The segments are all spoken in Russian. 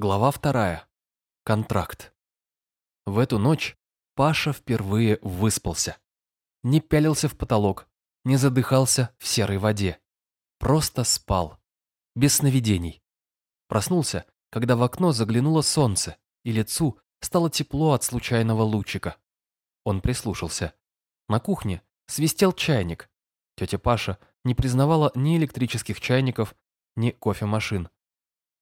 Глава вторая. Контракт. В эту ночь Паша впервые выспался. Не пялился в потолок, не задыхался в серой воде. Просто спал. Без сновидений. Проснулся, когда в окно заглянуло солнце, и лицу стало тепло от случайного лучика. Он прислушался. На кухне свистел чайник. Тетя Паша не признавала ни электрических чайников, ни кофемашин.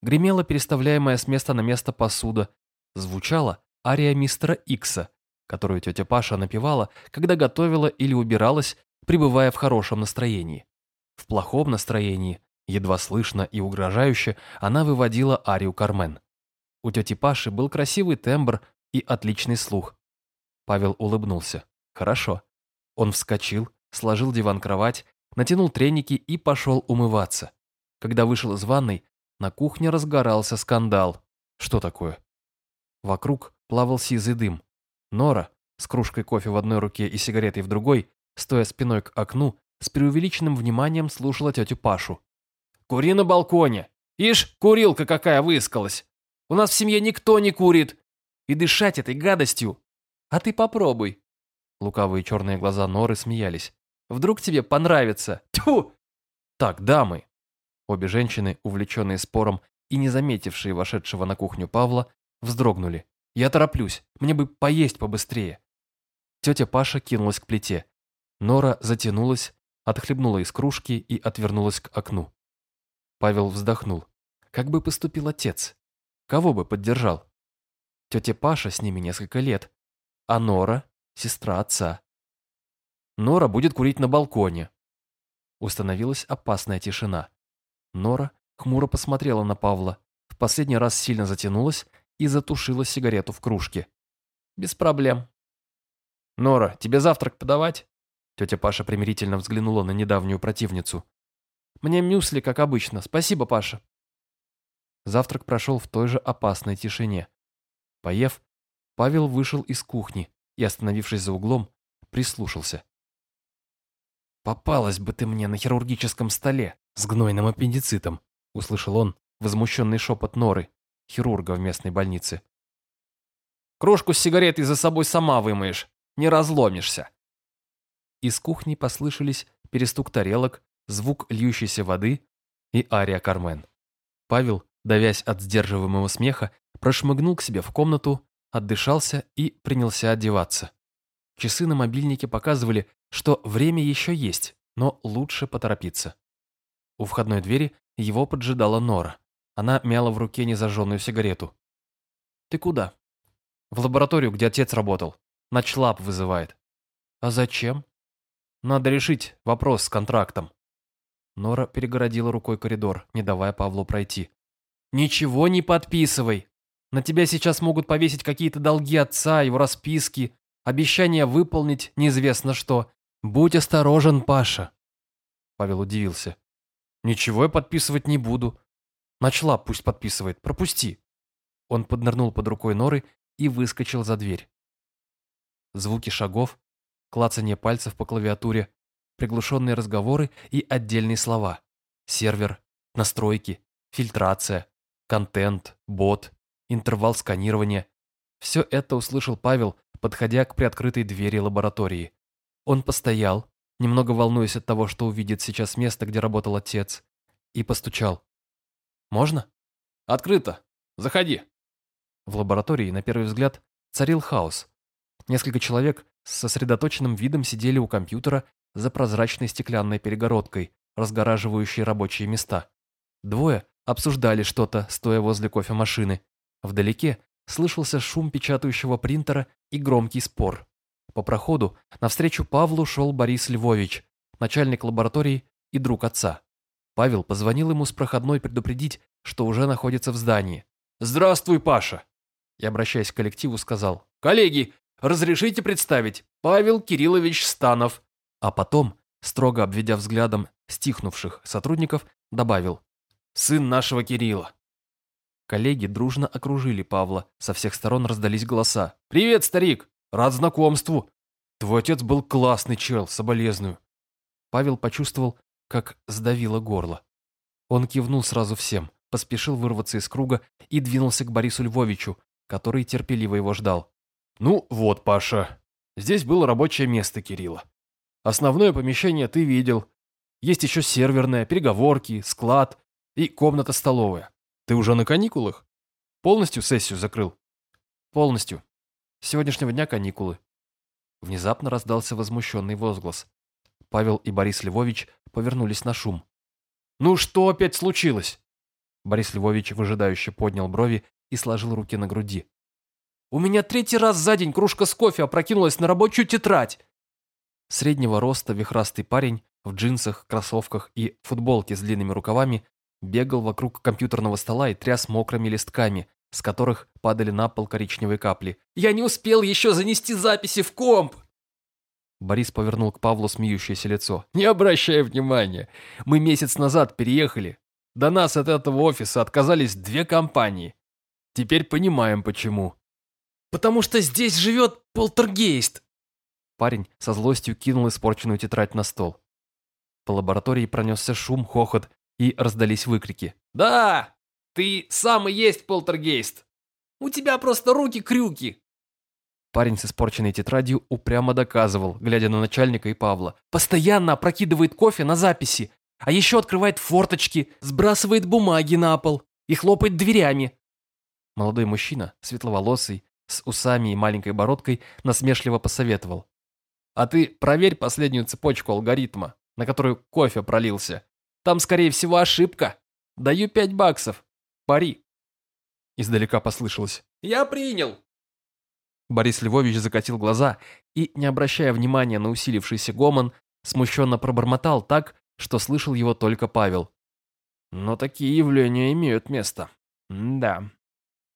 Гремела переставляемая с места на место посуда. Звучала ария мистера Икса, которую тетя Паша напевала, когда готовила или убиралась, пребывая в хорошем настроении. В плохом настроении, едва слышно и угрожающе, она выводила арию Кармен. У тети Паши был красивый тембр и отличный слух. Павел улыбнулся. Хорошо. Он вскочил, сложил диван-кровать, натянул треники и пошел умываться. Когда вышел из ванной, на кухне разгорался скандал. Что такое? Вокруг плавал сизый дым. Нора, с кружкой кофе в одной руке и сигаретой в другой, стоя спиной к окну, с преувеличенным вниманием слушала тетю Пашу. «Кури на балконе! Ишь, курилка какая выискалась! У нас в семье никто не курит! И дышать этой гадостью! А ты попробуй!» Лукавые черные глаза Норы смеялись. «Вдруг тебе понравится? Тьфу!» «Так, дамы, Обе женщины, увлеченные спором и не заметившие вошедшего на кухню Павла, вздрогнули. «Я тороплюсь, мне бы поесть побыстрее». Тетя Паша кинулась к плите. Нора затянулась, отхлебнула из кружки и отвернулась к окну. Павел вздохнул. Как бы поступил отец? Кого бы поддержал? Тетя Паша с ними несколько лет, а Нора – сестра отца. Нора будет курить на балконе. Установилась опасная тишина. Нора хмуро посмотрела на Павла, в последний раз сильно затянулась и затушила сигарету в кружке. «Без проблем». «Нора, тебе завтрак подавать?» Тетя Паша примирительно взглянула на недавнюю противницу. «Мне мюсли, как обычно. Спасибо, Паша». Завтрак прошел в той же опасной тишине. Поев, Павел вышел из кухни и, остановившись за углом, прислушался. «Попалась бы ты мне на хирургическом столе с гнойным аппендицитом», услышал он возмущенный шепот Норы, хирурга в местной больнице. «Кружку с сигаретой за собой сама вымоешь, не разломишься». Из кухни послышались перестук тарелок, звук льющейся воды и ария Кармен. Павел, давясь от сдерживаемого смеха, прошмыгнул к себе в комнату, отдышался и принялся одеваться. Часы на мобильнике показывали что время еще есть, но лучше поторопиться. У входной двери его поджидала Нора. Она мяла в руке незажженную сигарету. «Ты куда?» «В лабораторию, где отец работал. Ночлаб вызывает». «А зачем?» «Надо решить вопрос с контрактом». Нора перегородила рукой коридор, не давая Павлу пройти. «Ничего не подписывай! На тебя сейчас могут повесить какие-то долги отца, его расписки, обещания выполнить неизвестно что. «Будь осторожен, Паша!» Павел удивился. «Ничего я подписывать не буду. Начала, пусть подписывает. Пропусти!» Он поднырнул под рукой норы и выскочил за дверь. Звуки шагов, клацанье пальцев по клавиатуре, приглушенные разговоры и отдельные слова. Сервер, настройки, фильтрация, контент, бот, интервал сканирования. Все это услышал Павел, подходя к приоткрытой двери лаборатории. Он постоял, немного волнуясь от того, что увидит сейчас место, где работал отец, и постучал. «Можно?» «Открыто. Заходи». В лаборатории, на первый взгляд, царил хаос. Несколько человек с сосредоточенным видом сидели у компьютера за прозрачной стеклянной перегородкой, разгораживающей рабочие места. Двое обсуждали что-то, стоя возле кофемашины. Вдалеке слышался шум печатающего принтера и громкий спор. По проходу навстречу Павлу шел Борис Львович, начальник лаборатории и друг отца. Павел позвонил ему с проходной предупредить, что уже находится в здании. «Здравствуй, Паша!» И, обращаясь к коллективу, сказал. «Коллеги, разрешите представить, Павел Кириллович Станов». А потом, строго обведя взглядом стихнувших сотрудников, добавил. «Сын нашего Кирилла». Коллеги дружно окружили Павла, со всех сторон раздались голоса. «Привет, старик! Рад знакомству. Твой отец был классный чел, соболезную. Павел почувствовал, как сдавило горло. Он кивнул сразу всем, поспешил вырваться из круга и двинулся к Борису Львовичу, который терпеливо его ждал. «Ну вот, Паша, здесь было рабочее место Кирилла. Основное помещение ты видел. Есть еще серверная, переговорки, склад и комната-столовая. Ты уже на каникулах? Полностью сессию закрыл?» «Полностью. С сегодняшнего дня каникулы». Внезапно раздался возмущенный возглас. Павел и Борис Львович повернулись на шум. «Ну что опять случилось?» Борис Львович выжидающе поднял брови и сложил руки на груди. «У меня третий раз за день кружка с кофе опрокинулась на рабочую тетрадь!» Среднего роста вихрастый парень в джинсах, кроссовках и футболке с длинными рукавами бегал вокруг компьютерного стола и тряс мокрыми листками, с которых падали на пол коричневые капли. «Я не успел еще занести записи в комп!» Борис повернул к Павлу смеющееся лицо. «Не обращай внимания. Мы месяц назад переехали. До нас от этого офиса отказались две компании. Теперь понимаем, почему». «Потому что здесь живет полтергейст!» Парень со злостью кинул испорченную тетрадь на стол. По лаборатории пронесся шум, хохот и раздались выкрики. «Да! Ты сам и есть полтергейст! У тебя просто руки-крюки!» Парень с испорченной тетрадью упрямо доказывал, глядя на начальника и Павла. «Постоянно опрокидывает кофе на записи, а еще открывает форточки, сбрасывает бумаги на пол и хлопает дверями». Молодой мужчина, светловолосый, с усами и маленькой бородкой, насмешливо посоветовал. «А ты проверь последнюю цепочку алгоритма, на которую кофе пролился. Там, скорее всего, ошибка. Даю пять баксов. Пари». Издалека послышалось. «Я принял». Борис Львович закатил глаза и, не обращая внимания на усилившийся гомон, смущенно пробормотал так, что слышал его только Павел. «Но такие явления имеют место. М да.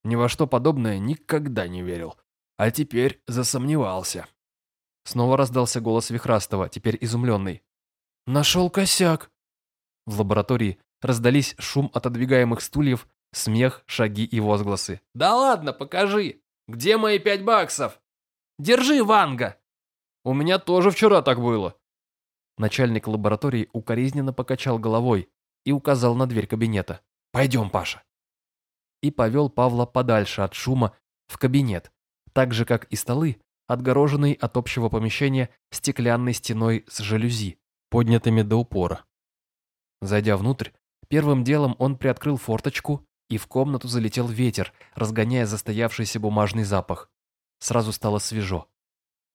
Ни во что подобное никогда не верил. А теперь засомневался». Снова раздался голос Вихрастова, теперь изумленный. «Нашел косяк!» В лаборатории раздались шум отодвигаемых стульев, смех, шаги и возгласы. «Да ладно, покажи! Где мои пять баксов? Держи, Ванга!» «У меня тоже вчера так было!» Начальник лаборатории укоризненно покачал головой и указал на дверь кабинета. «Пойдем, Паша!» И повел Павла подальше от шума в кабинет, так же, как и столы, отгороженный от общего помещения стеклянной стеной с жалюзи, поднятыми до упора. Зайдя внутрь, первым делом он приоткрыл форточку, и в комнату залетел ветер, разгоняя застоявшийся бумажный запах. Сразу стало свежо.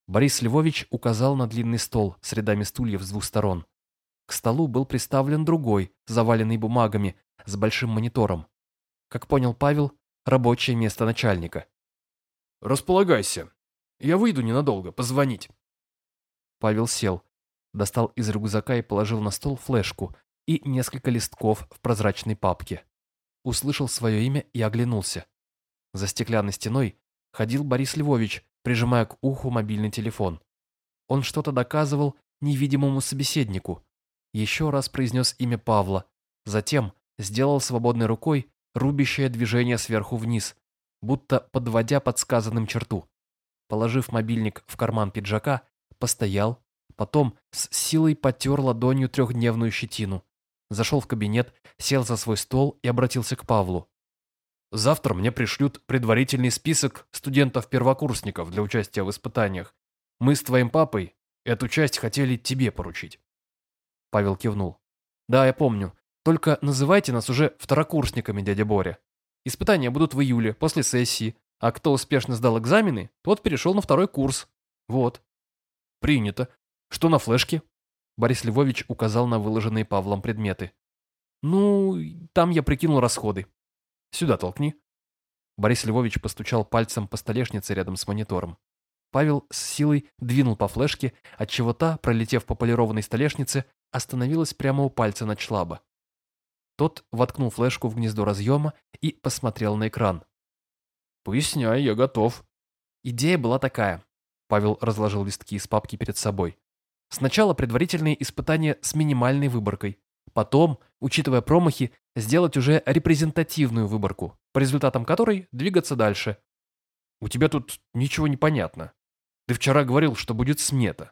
Борис Львович указал на длинный стол с рядами стульев с двух сторон. К столу был приставлен другой, заваленный бумагами, с большим монитором. Как понял Павел, рабочее место начальника. «Располагайся. Я выйду ненадолго, позвонить». Павел сел, достал из рюкзака и положил на стол флешку, и несколько листков в прозрачной папке. Услышал свое имя и оглянулся. За стеклянной стеной ходил Борис Львович, прижимая к уху мобильный телефон. Он что-то доказывал невидимому собеседнику. Еще раз произнес имя Павла. Затем сделал свободной рукой рубящее движение сверху вниз, будто подводя подсказанным черту. Положив мобильник в карман пиджака, постоял, потом с силой потер ладонью трехдневную щетину зашел в кабинет, сел за свой стол и обратился к Павлу. «Завтра мне пришлют предварительный список студентов-первокурсников для участия в испытаниях. Мы с твоим папой эту часть хотели тебе поручить». Павел кивнул. «Да, я помню. Только называйте нас уже второкурсниками, дядя Боря. Испытания будут в июле, после сессии, а кто успешно сдал экзамены, тот перешел на второй курс. Вот». «Принято. Что на флешке?» Борис Львович указал на выложенные Павлом предметы. «Ну, там я прикинул расходы. Сюда толкни». Борис Львович постучал пальцем по столешнице рядом с монитором. Павел с силой двинул по флешке, отчего та, пролетев по полированной столешнице, остановилась прямо у пальца члаба. Тот воткнул флешку в гнездо разъема и посмотрел на экран. «Поясняй, я готов». Идея была такая. Павел разложил листки из папки перед собой. Сначала предварительные испытания с минимальной выборкой. Потом, учитывая промахи, сделать уже репрезентативную выборку, по результатам которой двигаться дальше. У тебя тут ничего не понятно. Ты вчера говорил, что будет смета.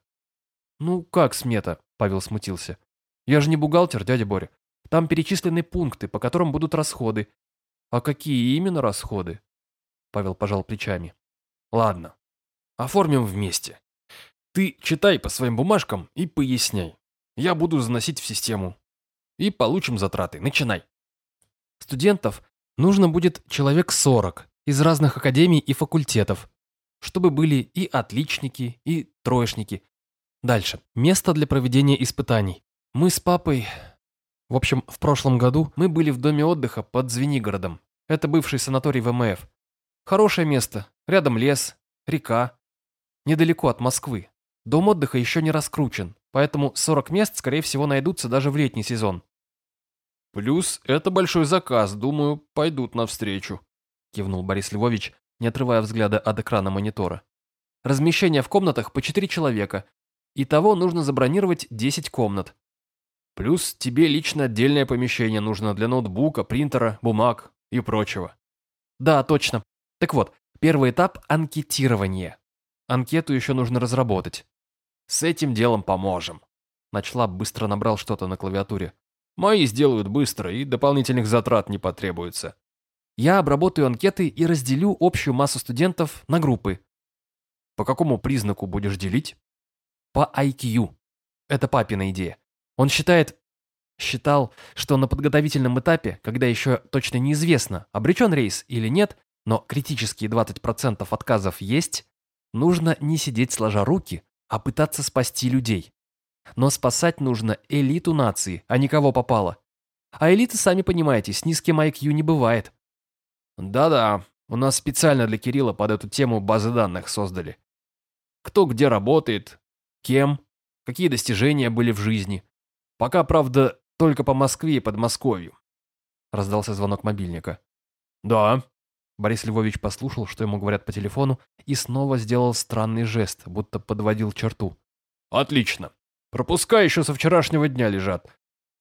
Ну, как смета? Павел смутился. Я же не бухгалтер, дядя Боря. Там перечислены пункты, по которым будут расходы. А какие именно расходы? Павел пожал плечами. Ладно, оформим вместе. Ты читай по своим бумажкам и поясняй. Я буду заносить в систему. И получим затраты. Начинай. Студентов нужно будет человек 40 из разных академий и факультетов, чтобы были и отличники, и троечники. Дальше. Место для проведения испытаний. Мы с папой... В общем, в прошлом году мы были в доме отдыха под Звенигородом. Это бывший санаторий ВМФ. Хорошее место. Рядом лес, река. Недалеко от Москвы. Дом отдыха еще не раскручен, поэтому 40 мест, скорее всего, найдутся даже в летний сезон. «Плюс это большой заказ, думаю, пойдут навстречу», кивнул Борис Львович, не отрывая взгляда от экрана монитора. «Размещение в комнатах по 4 человека. Итого нужно забронировать 10 комнат. Плюс тебе лично отдельное помещение нужно для ноутбука, принтера, бумаг и прочего». «Да, точно. Так вот, первый этап – анкетирование. Анкету еще нужно разработать. С этим делом поможем». Начала быстро набрал что-то на клавиатуре. Мои сделают быстро, и дополнительных затрат не потребуется. Я обработаю анкеты и разделю общую массу студентов на группы. По какому признаку будешь делить? По IQ. Это папина идея. Он считает, считал, что на подготовительном этапе, когда еще точно неизвестно, обречен рейс или нет, но критические 20% отказов есть, нужно не сидеть сложа руки, а пытаться спасти людей. Но спасать нужно элиту нации, а не кого попало. А элиты, сами понимаете, с низким IQ не бывает. Да-да, у нас специально для Кирилла под эту тему базы данных создали. Кто где работает, кем, какие достижения были в жизни. Пока, правда, только по Москве и Подмосковью. Раздался звонок мобильника. Да. Борис Львович послушал, что ему говорят по телефону, и снова сделал странный жест, будто подводил черту. Отлично. Пропуска еще со вчерашнего дня лежат.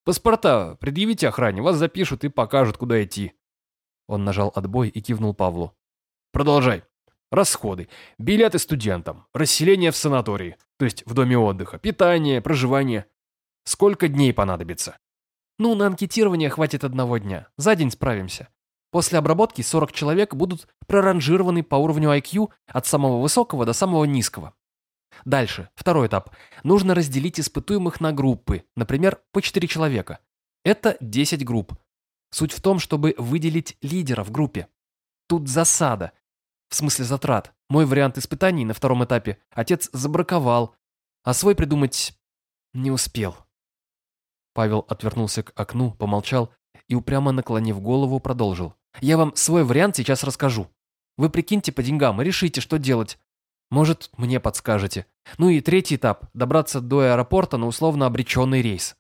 Паспорта предъявите охране, вас запишут и покажут, куда идти». Он нажал отбой и кивнул Павлу. «Продолжай. Расходы. Билеты студентам. Расселение в санатории, то есть в доме отдыха. Питание, проживание. Сколько дней понадобится?» «Ну, на анкетирование хватит одного дня. За день справимся. После обработки 40 человек будут проранжированы по уровню IQ от самого высокого до самого низкого. Дальше, второй этап. Нужно разделить испытуемых на группы, например, по 4 человека. Это 10 групп. Суть в том, чтобы выделить лидера в группе. Тут засада. В смысле затрат. Мой вариант испытаний на втором этапе отец забраковал, а свой придумать не успел. Павел отвернулся к окну, помолчал и, упрямо наклонив голову, продолжил. «Я вам свой вариант сейчас расскажу. Вы прикиньте по деньгам и решите, что делать. Может, мне подскажете. Ну и третий этап – добраться до аэропорта на условно обреченный рейс.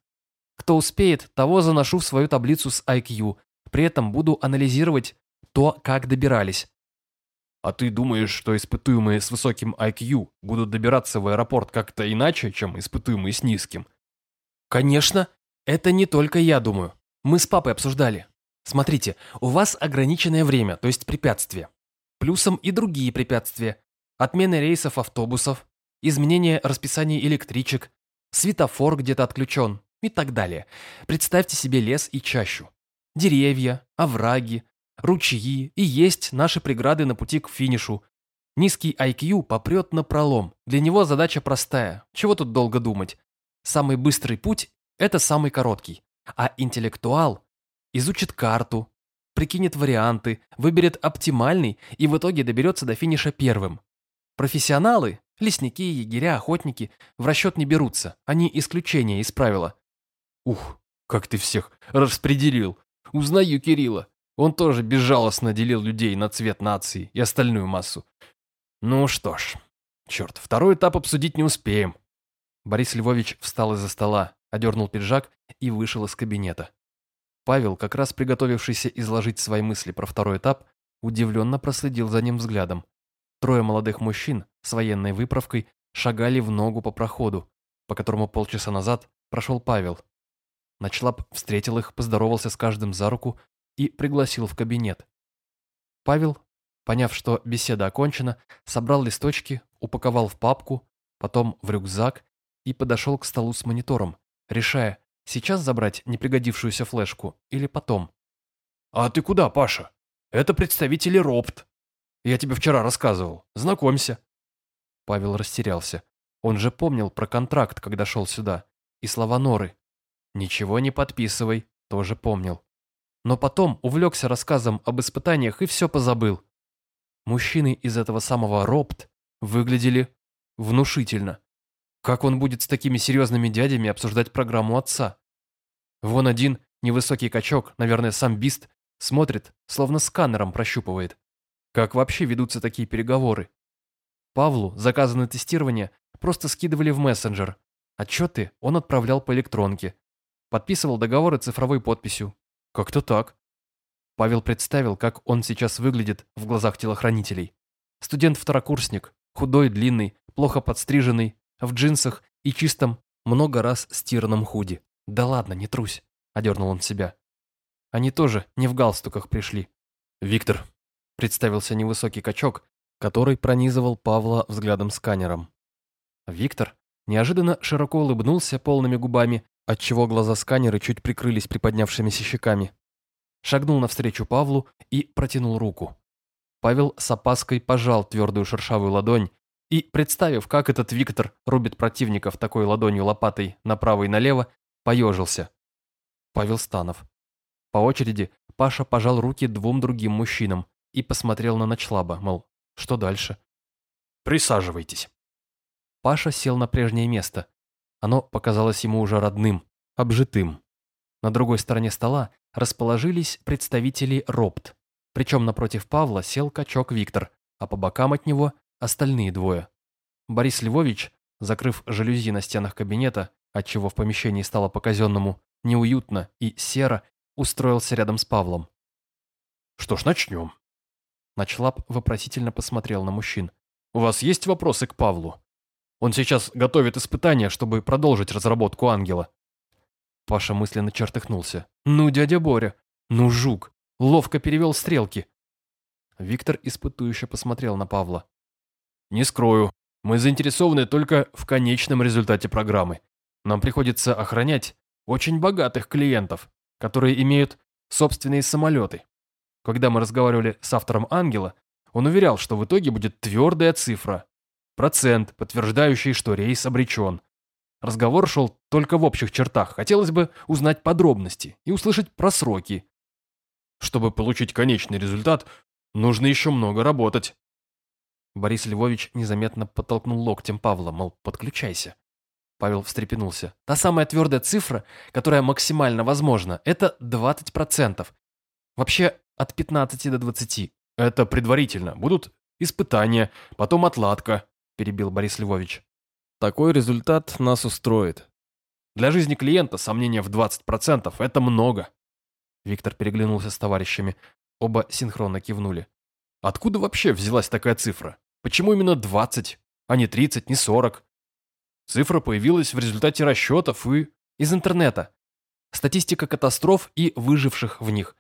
Кто успеет, того заношу в свою таблицу с IQ. При этом буду анализировать то, как добирались. А ты думаешь, что испытуемые с высоким IQ будут добираться в аэропорт как-то иначе, чем испытуемые с низким? Конечно, это не только я думаю. Мы с папой обсуждали. Смотрите, у вас ограниченное время, то есть препятствие. Плюсом и другие препятствия, отмены рейсов автобусов, изменение расписания электричек, светофор где-то отключен и так далее. Представьте себе лес и чащу. Деревья, овраги, ручьи и есть наши преграды на пути к финишу. Низкий IQ попрет на пролом. Для него задача простая. Чего тут долго думать? Самый быстрый путь – это самый короткий. А интеллектуал изучит карту, прикинет варианты, выберет оптимальный и в итоге доберется до финиша первым. Профессионалы, лесники, егеря, охотники, в расчет не берутся. Они исключение из правила. Ух, как ты всех распределил. Узнаю Кирилла. Он тоже безжалостно делил людей на цвет нации и остальную массу. Ну что ж, черт, второй этап обсудить не успеем. Борис Львович встал из-за стола, одернул пиджак и вышел из кабинета. Павел, как раз приготовившийся изложить свои мысли про второй этап, удивленно проследил за ним взглядом. Трое молодых мужчин с военной выправкой шагали в ногу по проходу, по которому полчаса назад прошел Павел. Начлап встретил их, поздоровался с каждым за руку и пригласил в кабинет. Павел, поняв, что беседа окончена, собрал листочки, упаковал в папку, потом в рюкзак и подошел к столу с монитором, решая, Сейчас забрать непригодившуюся флешку или потом? «А ты куда, Паша? Это представители РОПТ. Я тебе вчера рассказывал. Знакомься». Павел растерялся. Он же помнил про контракт, когда шел сюда. И слова Норы. «Ничего не подписывай», тоже помнил. Но потом увлекся рассказом об испытаниях и все позабыл. Мужчины из этого самого РОПТ выглядели внушительно. Как он будет с такими серьезными дядями обсуждать программу отца? Вон один невысокий качок, наверное, сам Бист, смотрит, словно сканером прощупывает. Как вообще ведутся такие переговоры? Павлу заказы на тестирование просто скидывали в мессенджер. Отчеты он отправлял по электронке. Подписывал договоры цифровой подписью. Как-то так. Павел представил, как он сейчас выглядит в глазах телохранителей. Студент-второкурсник, худой, длинный, плохо подстриженный, в джинсах и чистом, много раз стиранном худи. «Да ладно, не трусь», — одернул он себя. Они тоже не в галстуках пришли. «Виктор», — представился невысокий качок, который пронизывал Павла взглядом-сканером. Виктор неожиданно широко улыбнулся полными губами, отчего глаза сканера чуть прикрылись приподнявшимися щеками. Шагнул навстречу Павлу и протянул руку. Павел с опаской пожал твердую шершавую ладонь и, представив, как этот Виктор рубит противников такой ладонью лопатой направо и налево, поежился. Павел Станов. По очереди Паша пожал руки двум другим мужчинам и посмотрел на Ночлаба, мол, что дальше? «Присаживайтесь». Паша сел на прежнее место. Оно показалось ему уже родным, обжитым. На другой стороне стола расположились представители РОПТ. Причем напротив Павла сел качок Виктор, а по бокам от него остальные двое. Борис Львович, закрыв жалюзи на стенах кабинета, отчего в помещении стало по-казенному неуютно и серо, устроился рядом с Павлом. «Что ж, начнем». Ночлап вопросительно посмотрел на мужчин. «У вас есть вопросы к Павлу? Он сейчас готовит испытания, чтобы продолжить разработку ангела». Паша мысленно чертыхнулся. «Ну, дядя Боря! Ну, жук! Ловко перевел стрелки!» Виктор испытующе посмотрел на Павла. «Не скрою, мы заинтересованы только в конечном результате программы. Нам приходится охранять очень богатых клиентов, которые имеют собственные самолеты. Когда мы разговаривали с автором «Ангела», он уверял, что в итоге будет твердая цифра. Процент, подтверждающий, что рейс обречен. Разговор шел только в общих чертах. Хотелось бы узнать подробности и услышать про сроки. Чтобы получить конечный результат, нужно еще много работать. Борис Львович незаметно подтолкнул локтем Павла, мол, подключайся. Павел встрепенулся. Та самая твердая цифра, которая максимально возможна, это 20%. Вообще от 15 до 20. Это предварительно. Будут испытания, потом отладка, перебил Борис Львович. Такой результат нас устроит. Для жизни клиента сомнения в 20% – это много. Виктор переглянулся с товарищами. Оба синхронно кивнули. Откуда вообще взялась такая цифра? Почему именно 20, а не 30, не 40? Цифра появилась в результате расчетов и... Из интернета. Статистика катастроф и выживших в них.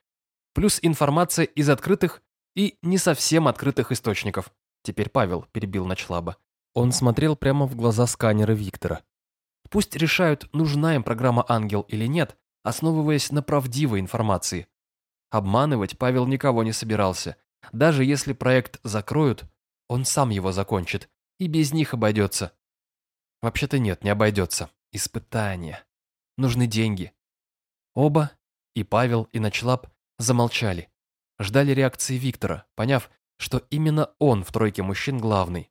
Плюс информация из открытых и не совсем открытых источников. Теперь Павел перебил Ночлаба. Он смотрел прямо в глаза сканера Виктора. Пусть решают, нужна им программа «Ангел» или нет, основываясь на правдивой информации. Обманывать Павел никого не собирался. Даже если проект закроют, он сам его закончит, и без них обойдется. Вообще-то нет, не обойдется. Испытания. Нужны деньги. Оба, и Павел, и Ночлаб, замолчали. Ждали реакции Виктора, поняв, что именно он в тройке мужчин главный.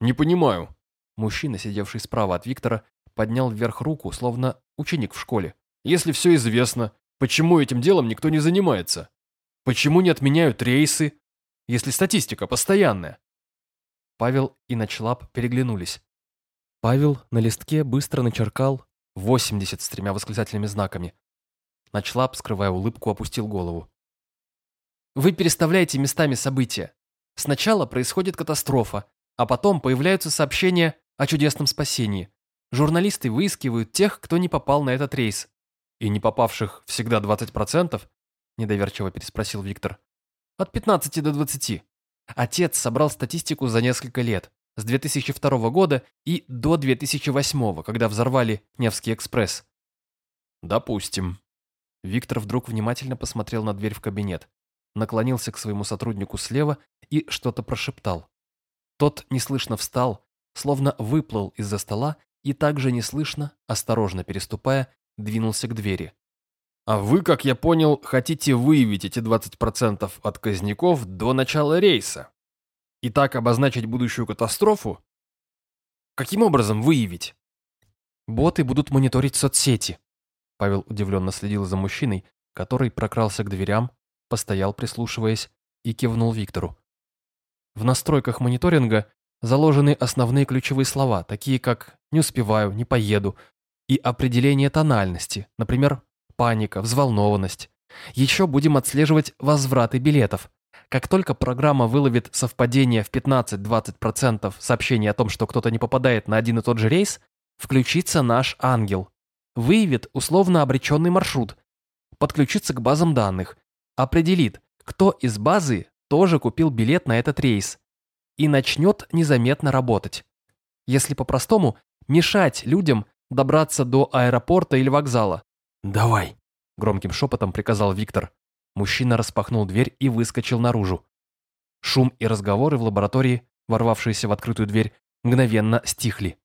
«Не понимаю». Мужчина, сидевший справа от Виктора, поднял вверх руку, словно ученик в школе. «Если все известно, почему этим делом никто не занимается? Почему не отменяют рейсы, если статистика постоянная?» Павел и Ночлаб переглянулись. Павел на листке быстро начеркал 80 с тремя восклицательными знаками. Ночлаб, скрывая улыбку, опустил голову. «Вы переставляете местами события. Сначала происходит катастрофа, а потом появляются сообщения о чудесном спасении. Журналисты выискивают тех, кто не попал на этот рейс. И не попавших всегда 20%? Недоверчиво переспросил Виктор. От 15 до 20. Отец собрал статистику за несколько лет. С 2002 года и до 2008, когда взорвали Невский экспресс. Допустим. Виктор вдруг внимательно посмотрел на дверь в кабинет, наклонился к своему сотруднику слева и что-то прошептал. Тот неслышно встал, словно выплыл из-за стола и также неслышно, осторожно переступая, двинулся к двери. «А вы, как я понял, хотите выявить эти 20% отказников до начала рейса? И так обозначить будущую катастрофу? Каким образом выявить?» «Боты будут мониторить соцсети». Павел удивленно следил за мужчиной, который прокрался к дверям, постоял, прислушиваясь, и кивнул Виктору. В настройках мониторинга заложены основные ключевые слова, такие как «не успеваю», «не поеду» и определение тональности, например, паника, взволнованность. Еще будем отслеживать возвраты билетов. Как только программа выловит совпадение в 15-20% сообщений о том, что кто-то не попадает на один и тот же рейс, включится наш ангел. Выявит условно обреченный маршрут, подключится к базам данных, определит, кто из базы тоже купил билет на этот рейс и начнет незаметно работать. Если по-простому, мешать людям добраться до аэропорта или вокзала. «Давай», — громким шепотом приказал Виктор. Мужчина распахнул дверь и выскочил наружу. Шум и разговоры в лаборатории, ворвавшиеся в открытую дверь, мгновенно стихли.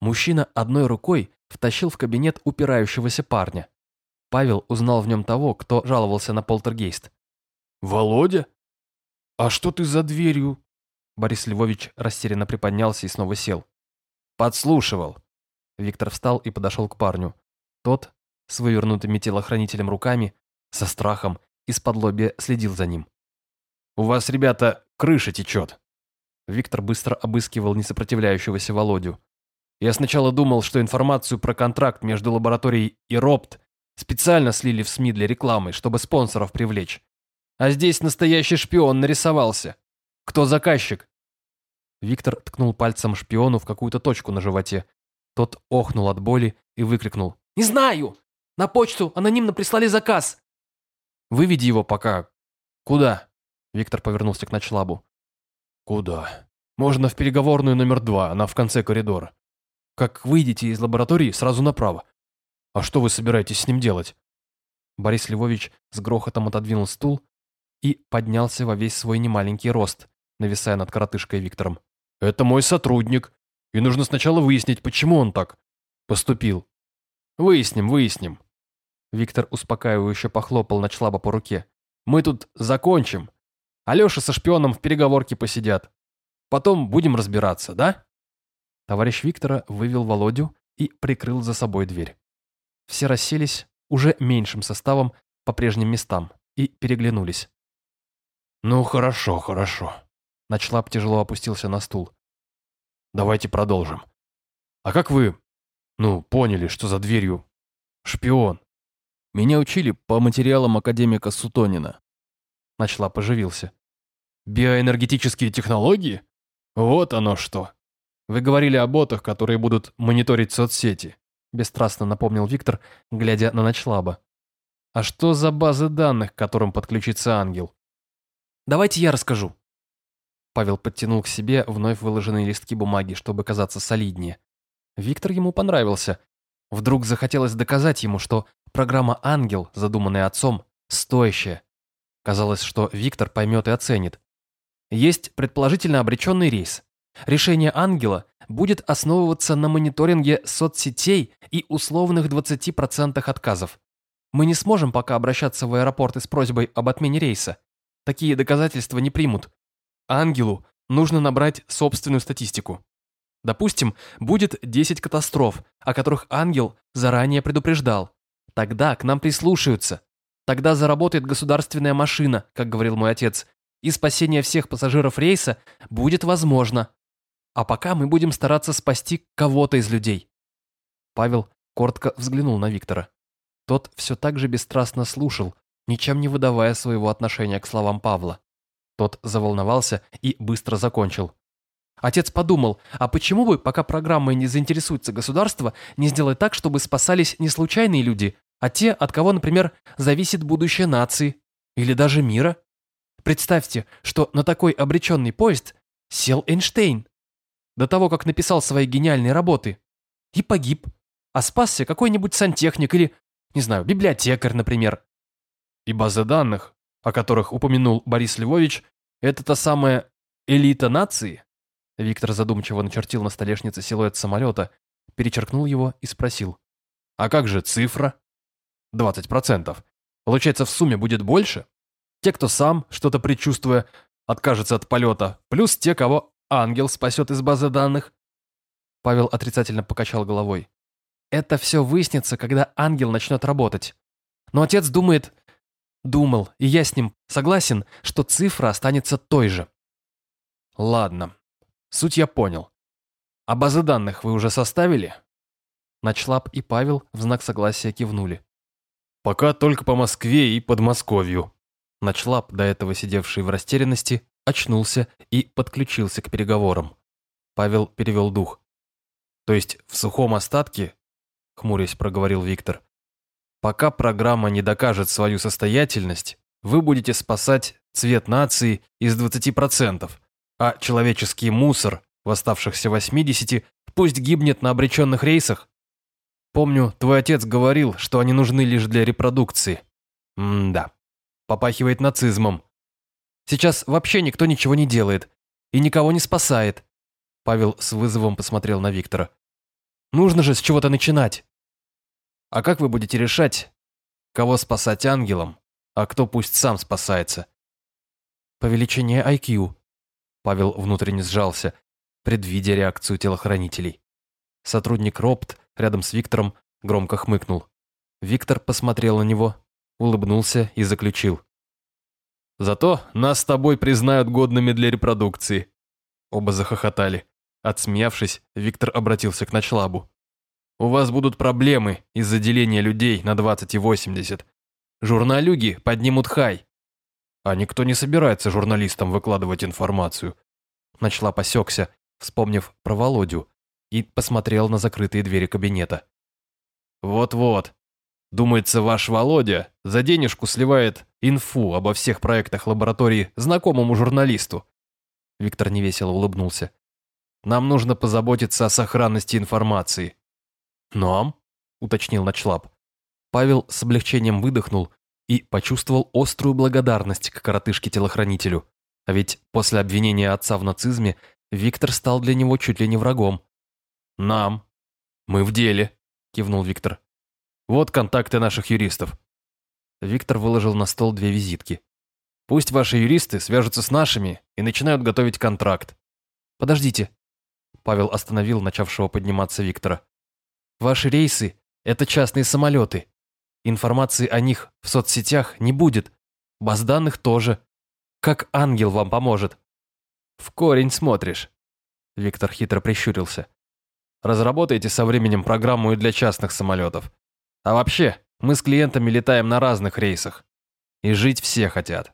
Мужчина одной рукой втащил в кабинет упирающегося парня. Павел узнал в нем того, кто жаловался на полтергейст. «Володя? А что ты за дверью?» Борис Львович растерянно приподнялся и снова сел. «Подслушивал». Виктор встал и подошел к парню. Тот, с вывернутыми телохранителем руками, со страхом, из-под лобья следил за ним. «У вас, ребята, крыша течет». Виктор быстро обыскивал несопротивляющегося Володю. «Я сначала думал, что информацию про контракт между лабораторией и РОПТ специально слили в СМИ для рекламы, чтобы спонсоров привлечь. А здесь настоящий шпион нарисовался. Кто заказчик?» Виктор ткнул пальцем шпиону в какую-то точку на животе. Тот охнул от боли и выкрикнул. «Не знаю! На почту анонимно прислали заказ!» «Выведи его пока». «Куда?» Виктор повернулся к ночлабу. «Куда?» «Можно в переговорную номер два, она в конце коридора. Как выйдете из лаборатории, сразу направо. А что вы собираетесь с ним делать?» Борис Львович с грохотом отодвинул стул и поднялся во весь свой немаленький рост, нависая над коротышкой Виктором. «Это мой сотрудник, и нужно сначала выяснить, почему он так поступил». «Выясним, выясним». Виктор успокаивающе похлопал Ночлаба по руке. «Мы тут закончим. Алеша со шпионом в переговорке посидят. Потом будем разбираться, да?» Товарищ Виктора вывел Володю и прикрыл за собой дверь. Все расселись уже меньшим составом по прежним местам и переглянулись. «Ну, хорошо, хорошо». Ночлап тяжело опустился на стул. «Давайте продолжим. А как вы, ну, поняли, что за дверью шпион?» Меня учили по материалам академика Сутонина. Ночлап оживился. «Биоэнергетические технологии? Вот оно что. Вы говорили о ботах, которые будут мониторить соцсети», бесстрастно напомнил Виктор, глядя на Ночлаба. «А что за базы данных, к которым подключится ангел?» Давайте я расскажу. Павел подтянул к себе вновь выложенные листки бумаги, чтобы казаться солиднее. Виктор ему понравился. Вдруг захотелось доказать ему, что программа «Ангел», задуманная отцом, стоящая. Казалось, что Виктор поймет и оценит. Есть предположительно обреченный рейс. Решение «Ангела» будет основываться на мониторинге соцсетей и условных 20% отказов. Мы не сможем пока обращаться в аэропорты с просьбой об отмене рейса. Такие доказательства не примут. Ангелу нужно набрать собственную статистику. Допустим, будет 10 катастроф, о которых ангел заранее предупреждал. Тогда к нам прислушаются. Тогда заработает государственная машина, как говорил мой отец, и спасение всех пассажиров рейса будет возможно. А пока мы будем стараться спасти кого-то из людей. Павел коротко взглянул на Виктора. Тот все так же бесстрастно слушал, ничем не выдавая своего отношения к словам Павла. Тот заволновался и быстро закончил. Отец подумал, а почему бы, пока программой не заинтересуется государство, не сделать так, чтобы спасались не случайные люди, а те, от кого, например, зависит будущее нации или даже мира? Представьте, что на такой обреченный поезд сел Эйнштейн до того, как написал свои гениальные работы, и погиб, а спасся какой-нибудь сантехник или Не знаю, библиотекарь, например. И базы данных, о которых упомянул Борис Львович, это та самая элита нации? Виктор задумчиво начертил на столешнице силуэт самолета, перечеркнул его и спросил. А как же цифра? 20%. Получается, в сумме будет больше? Те, кто сам, что-то предчувствуя, откажется от полета, плюс те, кого ангел спасет из базы данных? Павел отрицательно покачал головой. Это все выяснится, когда ангел начнет работать. Но отец думает, думал, и я с ним согласен, что цифра останется той же. Ладно, суть я понял. А базы данных вы уже составили? Начлап и Павел в знак согласия кивнули. Пока только по Москве и Подмосковью. Начлап, до этого сидевший в растерянности, очнулся и подключился к переговорам. Павел перевел дух. То есть в сухом остатке, хмурясь проговорил Виктор, пока программа не докажет свою состоятельность, вы будете спасать цвет нации из 20%, а человеческий мусор в оставшихся 80 пусть гибнет на обреченных рейсах? Помню, твой отец говорил, что они нужны лишь для репродукции. М-да. Попахивает нацизмом. Сейчас вообще никто ничего не делает и никого не спасает. Павел с вызовом посмотрел на Виктора. Нужно же с чего-то начинать. А как вы будете решать, кого спасать ангелом, а кто пусть сам спасается? Повеличение IQ. Павел внутренне сжался, предвидя реакцию телохранителей. Сотрудник РОПТ рядом с Виктором громко хмыкнул. Виктор посмотрел на него, улыбнулся и заключил. «Зато нас с тобой признают годными для репродукции». Оба захохотали. Отсмеявшись, Виктор обратился к Ночлабу. «У вас будут проблемы из-за деления людей на 20 и 80. Журналюги поднимут хай. А никто не собирается журналистам выкладывать информацию». Ночлаб осекся, вспомнив про Володю, и посмотрел на закрытые двери кабинета. «Вот-вот. Думается, ваш Володя за денежку сливает инфу обо всех проектах лаборатории знакомому журналисту». Виктор невесело улыбнулся. «Нам нужно позаботиться о сохранности информации». «Нам?» – уточнил Ночлаб. Павел с облегчением выдохнул и почувствовал острую благодарность к коротышке-телохранителю. А ведь после обвинения отца в нацизме Виктор стал для него чуть ли не врагом. «Нам. Мы в деле», – кивнул Виктор. «Вот контакты наших юристов». Виктор выложил на стол две визитки. «Пусть ваши юристы свяжутся с нашими и начинают готовить контракт». «Подождите». Павел остановил начавшего подниматься Виктора. «Ваши рейсы – это частные самолеты. Информации о них в соцсетях не будет. Баз данных тоже. Как ангел вам поможет?» «В корень смотришь». Виктор хитро прищурился. Разработайте со временем программу и для частных самолетов. А вообще, мы с клиентами летаем на разных рейсах. И жить все хотят.